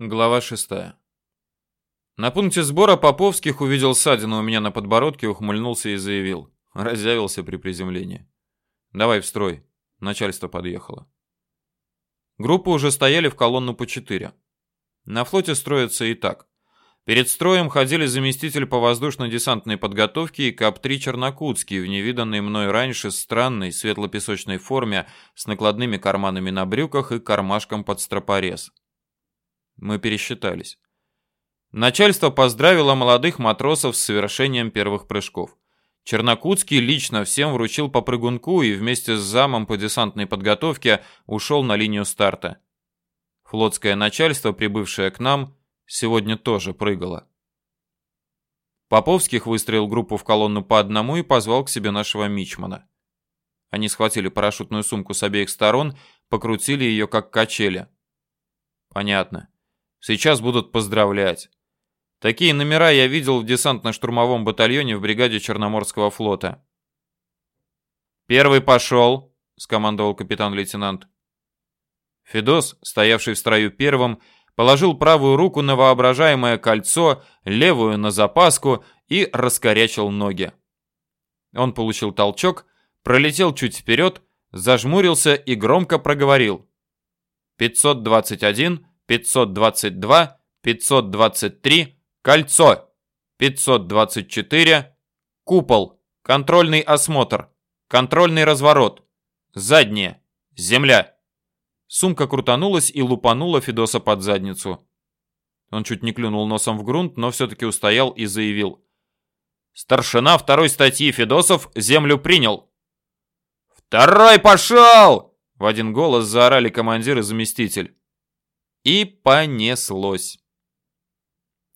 Глава 6. На пункте сбора Поповских увидел ссадину у меня на подбородке, ухмыльнулся и заявил. Разявился при приземлении. «Давай в строй». Начальство подъехало. Группы уже стояли в колонну по четыре. На флоте строятся и так. Перед строем ходили заместитель по воздушно-десантной подготовке и КАП-3 Чернокутский в невиданной мной раньше странной светло-песочной форме с накладными карманами на брюках и кармашком под стропорез. Мы пересчитались. Начальство поздравило молодых матросов с совершением первых прыжков. Чернокутский лично всем вручил по прыгунку и вместе с замом по десантной подготовке ушел на линию старта. Флотское начальство, прибывшее к нам, сегодня тоже прыгало. Поповских выстроил группу в колонну по одному и позвал к себе нашего мичмана. Они схватили парашютную сумку с обеих сторон, покрутили ее как качели. Понятно. Сейчас будут поздравлять. Такие номера я видел в десантно-штурмовом батальоне в бригаде Черноморского флота. «Первый пошел», — скомандовал капитан-лейтенант. Федос, стоявший в строю первым, положил правую руку на воображаемое кольцо, левую на запаску и раскорячил ноги. Он получил толчок, пролетел чуть вперед, зажмурился и громко проговорил. «521, 522, 523, кольцо, 524, купол, контрольный осмотр, контрольный разворот, заднее, земля. Сумка крутанулась и лупанула Федоса под задницу. Он чуть не клюнул носом в грунт, но все-таки устоял и заявил. «Старшина второй статьи Федосов землю принял». «Второй пошел!» В один голос заорали командир и заместитель. И понеслось.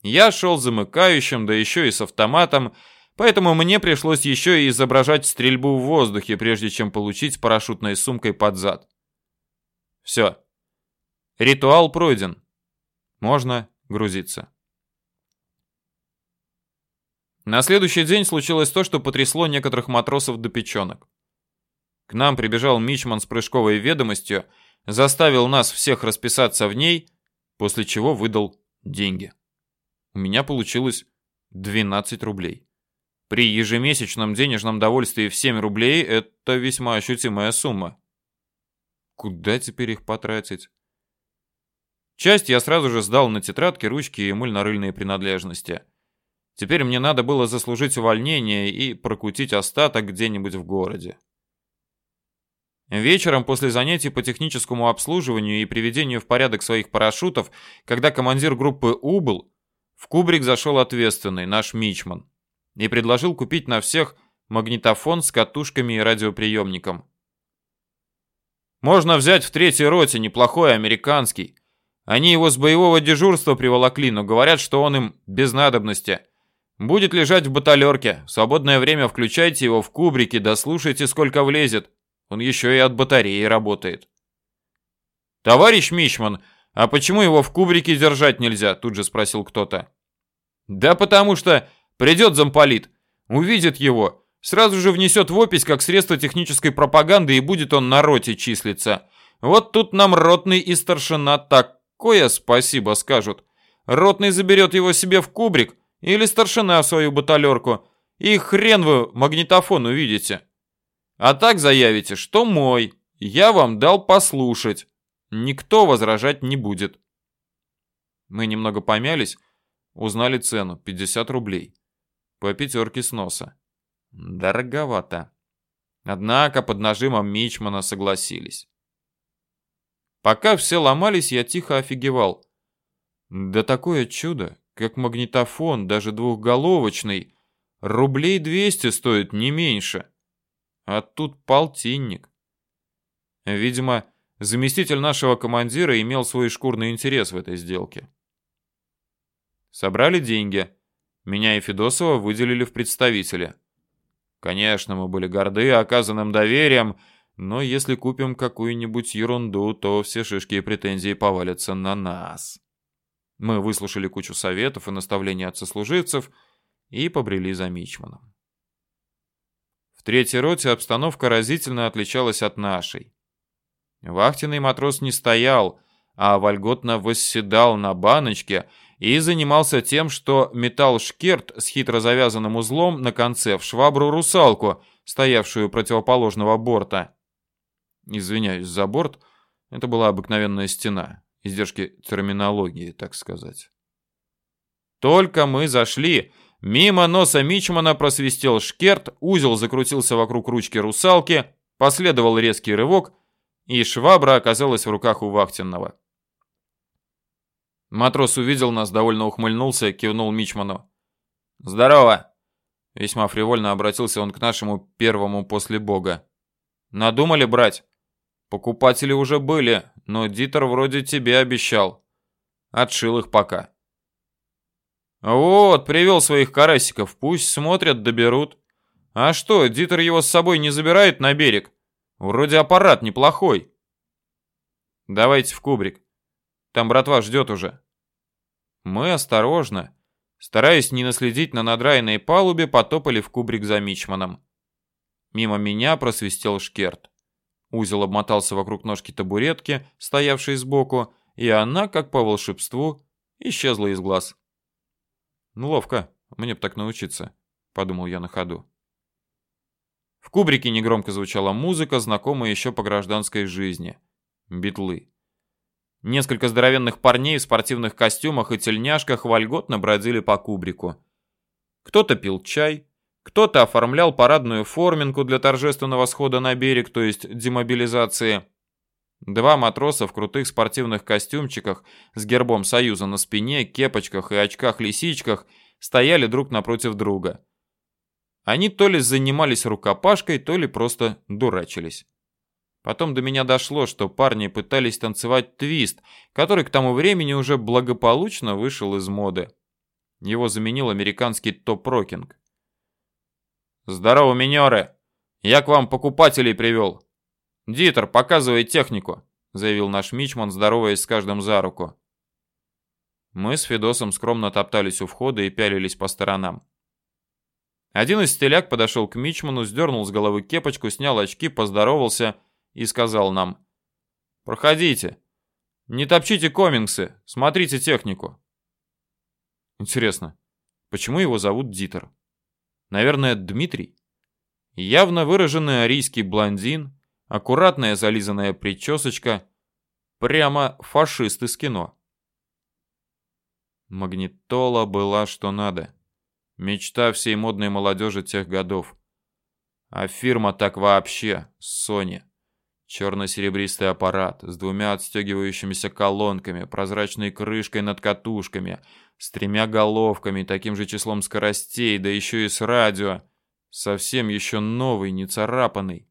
Я шел замыкающим, да еще и с автоматом, поэтому мне пришлось еще и изображать стрельбу в воздухе, прежде чем получить парашютной сумкой под зад. Все. Ритуал пройден. Можно грузиться. На следующий день случилось то, что потрясло некоторых матросов до печенок. К нам прибежал Мичман с прыжковой ведомостью, заставил нас всех расписаться в ней, после чего выдал деньги. У меня получилось 12 рублей. При ежемесячном денежном довольствии в 7 рублей это весьма ощутимая сумма. Куда теперь их потратить? Часть я сразу же сдал на тетрадки, ручки и мыльно-рыльные принадлежности. Теперь мне надо было заслужить увольнение и прокутить остаток где-нибудь в городе. Вечером после занятий по техническому обслуживанию и приведению в порядок своих парашютов, когда командир группы убыл, в кубрик зашел ответственный, наш мичман, и предложил купить на всех магнитофон с катушками и радиоприемником. Можно взять в третьей роте неплохой американский. Они его с боевого дежурства приволокли, но говорят, что он им без надобности. Будет лежать в баталерке. В свободное время включайте его в кубрике, да слушайте, сколько влезет. Он еще и от батареи работает. «Товарищ Мичман, а почему его в кубрике держать нельзя?» Тут же спросил кто-то. «Да потому что придет замполит, увидит его, сразу же внесет в опись как средство технической пропаганды и будет он на роте числиться. Вот тут нам ротный и старшина такое спасибо скажут. Ротный заберет его себе в кубрик или старшина в свою баталерку, и хрен вы магнитофон увидите. А так заявите, что мой, я вам дал послушать. Никто возражать не будет. Мы немного помялись, узнали цену 50 рублей. По пятерке с носа. Дороговато. Однако под нажимом Мичмана согласились. Пока все ломались, я тихо офигевал. Да такое чудо, как магнитофон, даже двухголовочный, рублей 200 стоит не меньше. А тут полтинник. Видимо, заместитель нашего командира имел свой шкурный интерес в этой сделке. Собрали деньги. Меня и Федосова выделили в представители. Конечно, мы были горды оказанным доверием, но если купим какую-нибудь ерунду, то все шишки и претензии повалятся на нас. Мы выслушали кучу советов и наставлений от сослуживцев и побрели за Мичманом третьей роте обстановка разительно отличалась от нашей. Вахтенный матрос не стоял, а вольготно восседал на баночке и занимался тем, что метал шкерт с хитро завязанным узлом на конце в швабру-русалку, стоявшую противоположного борта. Извиняюсь за борт, это была обыкновенная стена, издержки терминологии, так сказать. Только мы зашли, мимо носа Мичмана просвистел шкерт, узел закрутился вокруг ручки русалки, последовал резкий рывок, и швабра оказалась в руках у вахтенного. Матрос увидел нас, довольно ухмыльнулся, кивнул Мичману. «Здорово!» Весьма фривольно обратился он к нашему первому после бога. «Надумали брать? Покупатели уже были, но Дитер вроде тебе обещал. Отшил их пока». «Вот, привел своих карасиков, пусть смотрят, доберут. А что, Дитер его с собой не забирает на берег? Вроде аппарат неплохой». «Давайте в кубрик. Там братва ждет уже». Мы осторожно, стараясь не наследить на надраенной палубе, потопали в кубрик за Мичманом. Мимо меня просвистел шкерт. Узел обмотался вокруг ножки табуретки, стоявшей сбоку, и она, как по волшебству, исчезла из глаз. «Ну, ловко, мне б так научиться», — подумал я на ходу. В кубрике негромко звучала музыка, знакомая еще по гражданской жизни. Битлы. Несколько здоровенных парней в спортивных костюмах и тельняшках вольготно бродили по кубрику. Кто-то пил чай, кто-то оформлял парадную форминку для торжественного схода на берег, то есть демобилизации. Два матроса в крутых спортивных костюмчиках с гербом Союза на спине, кепочках и очках-лисичках стояли друг напротив друга. Они то ли занимались рукопашкой, то ли просто дурачились. Потом до меня дошло, что парни пытались танцевать твист, который к тому времени уже благополучно вышел из моды. Его заменил американский топ-рокинг. «Здорово, минеры! Я к вам покупателей привел. Дитер, показывай технику», — заявил наш мичман, здороваясь с каждым за руку. Мы с Федосом скромно топтались у входа и пялились по сторонам. Один из стеляк подошел к мичману, сдернул с головы кепочку, снял очки, поздоровался — и сказал нам «Проходите. Не топчите комингсы, смотрите технику». Интересно, почему его зовут Дитер? Наверное, Дмитрий? Явно выраженный арийский блондин, аккуратная зализанная причесочка, прямо фашист из кино. Магнитола была что надо. Мечта всей модной молодежи тех годов. А фирма так вообще, Sony. Черно-серебристый аппарат с двумя отстегивающимися колонками, прозрачной крышкой над катушками, с тремя головками, таким же числом скоростей, да еще и с радио. Совсем еще новый, не царапанный.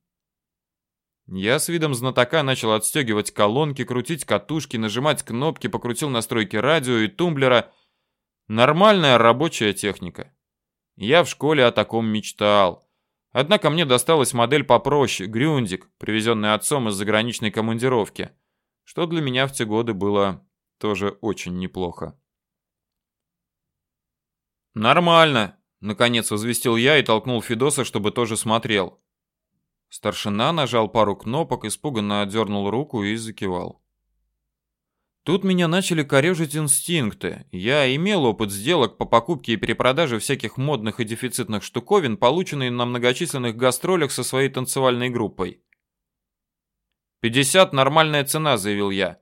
Я с видом знатока начал отстегивать колонки, крутить катушки, нажимать кнопки, покрутил настройки радио и тумблера. Нормальная рабочая техника. Я в школе о таком мечтал. Однако мне досталась модель попроще, Грюндик, привезенный отцом из заграничной командировки, что для меня в те годы было тоже очень неплохо. «Нормально», — наконец возвестил я и толкнул Федоса, чтобы тоже смотрел. Старшина нажал пару кнопок, испуганно отдернул руку и закивал. Тут меня начали корежить инстинкты. Я имел опыт сделок по покупке и перепродаже всяких модных и дефицитных штуковин, полученные на многочисленных гастролях со своей танцевальной группой. «Пятьдесят – нормальная цена», – заявил я.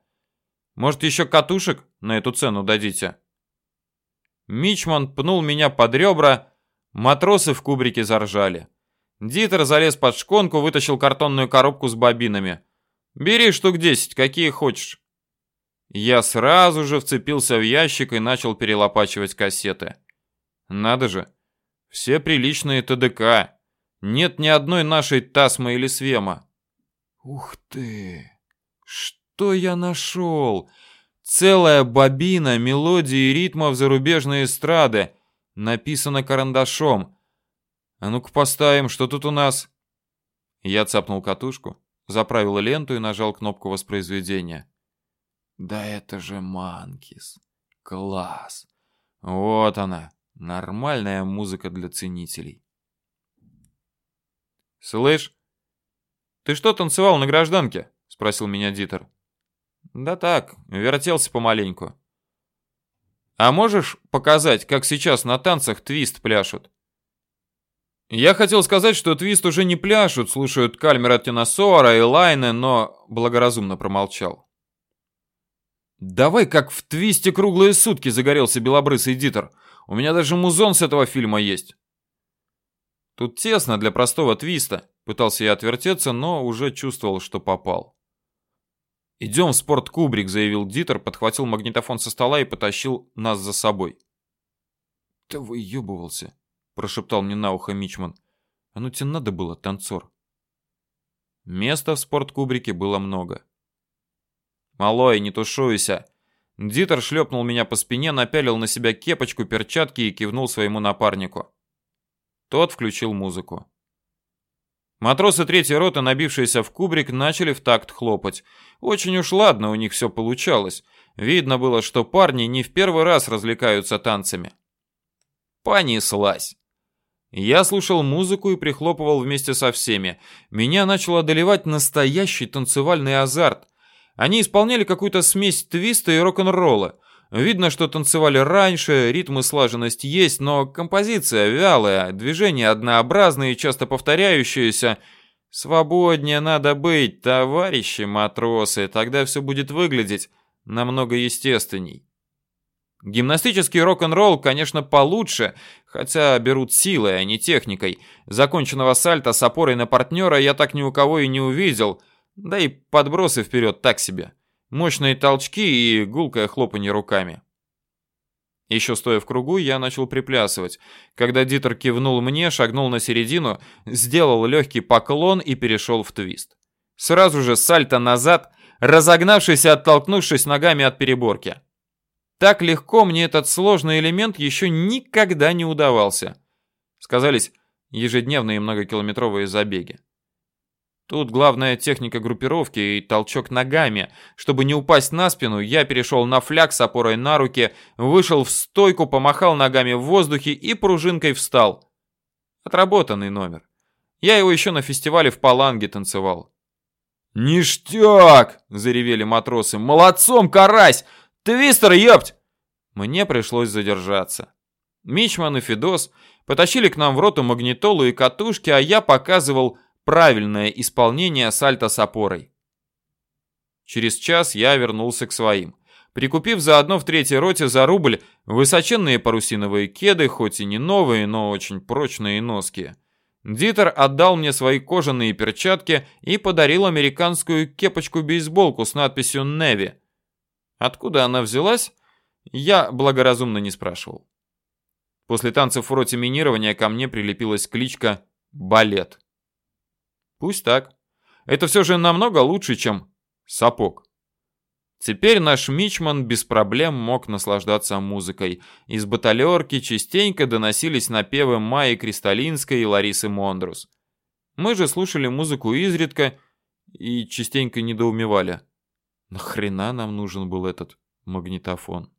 «Может, еще катушек на эту цену дадите?» Мичман пнул меня под ребра, матросы в кубрике заржали. Дитер залез под шконку, вытащил картонную коробку с бобинами. «Бери штук десять, какие хочешь». Я сразу же вцепился в ящик и начал перелопачивать кассеты. Надо же, все приличные ТДК. Нет ни одной нашей Тасмы или Свема. Ух ты! Что я нашел? Целая бобина мелодий и ритмов зарубежной эстрады. Написано карандашом. А ну-ка поставим, что тут у нас? Я цапнул катушку, заправил ленту и нажал кнопку воспроизведения. Да это же Манкис. Класс. Вот она, нормальная музыка для ценителей. Слышь, ты что танцевал на гражданке? Спросил меня Дитер. Да так, вертелся помаленьку. А можешь показать, как сейчас на танцах твист пляшут? Я хотел сказать, что твист уже не пляшут, слушают Кальмера Теносора и Лайны, но благоразумно промолчал. «Давай как в твисте круглые сутки», — загорелся белобрысый Дитер. «У меня даже музон с этого фильма есть». Тут тесно для простого твиста. Пытался я отвертеться, но уже чувствовал, что попал. «Идем в спорткубрик», — заявил Дитер, подхватил магнитофон со стола и потащил нас за собой. «Ты выебывался», — прошептал мне на ухо Мичман. «А ну тебе надо было, танцор». Места в спорткубрике было много. «Малой, не тушуйся!» Дитер шлепнул меня по спине, напялил на себя кепочку, перчатки и кивнул своему напарнику. Тот включил музыку. Матросы третьей роты, набившиеся в кубрик, начали в такт хлопать. Очень уж ладно у них все получалось. Видно было, что парни не в первый раз развлекаются танцами. Понеслась. Я слушал музыку и прихлопывал вместе со всеми. Меня начал одолевать настоящий танцевальный азарт. Они исполняли какую-то смесь твиста и рок-н-ролла. Видно, что танцевали раньше, ритм и слаженность есть, но композиция вялая, движения однообразные часто повторяющиеся. Свободнее надо быть, товарищи матросы, тогда все будет выглядеть намного естественней. Гимнастический рок-н-ролл, конечно, получше, хотя берут силой, а не техникой. Законченного сальта с опорой на партнера я так ни у кого и не увидел, да и подбросы вперед так себе мощные толчки и гулкое хлопанье руками. Еще стоя в кругу, я начал приплясывать. Когда Дитер кивнул мне, шагнул на середину, сделал легкий поклон и перешел в твист. Сразу же сальто назад, разогнавшись и оттолкнувшись ногами от переборки. Так легко мне этот сложный элемент еще никогда не удавался. Сказались ежедневные многокилометровые забеги. Тут главная техника группировки и толчок ногами. Чтобы не упасть на спину, я перешел на фляг с опорой на руки, вышел в стойку, помахал ногами в воздухе и пружинкой встал. Отработанный номер. Я его еще на фестивале в Паланге танцевал. «Ништяк!» – заревели матросы. «Молодцом, карась! Твистер, ёпть!» Мне пришлось задержаться. Мичман и Федос потащили к нам в роту магнитолу и катушки, а я показывал правильное исполнение сальто с опорой. Через час я вернулся к своим. Прикупив заодно в третьей роте за рубль высоченные парусиновые кеды, хоть и не новые, но очень прочные носки. Дитер отдал мне свои кожаные перчатки и подарил американскую кепочку-бейсболку с надписью «Неви». Откуда она взялась, я благоразумно не спрашивал. После танцев в роте минирования ко мне прилепилась кличка «Балет». Пусть так. Это все же намного лучше, чем сапог. Теперь наш мичман без проблем мог наслаждаться музыкой. Из баталерки частенько доносились напевы Майи Кристалинской и Ларисы Мондрус. Мы же слушали музыку изредка и частенько недоумевали. Нахрена нам нужен был этот магнитофон?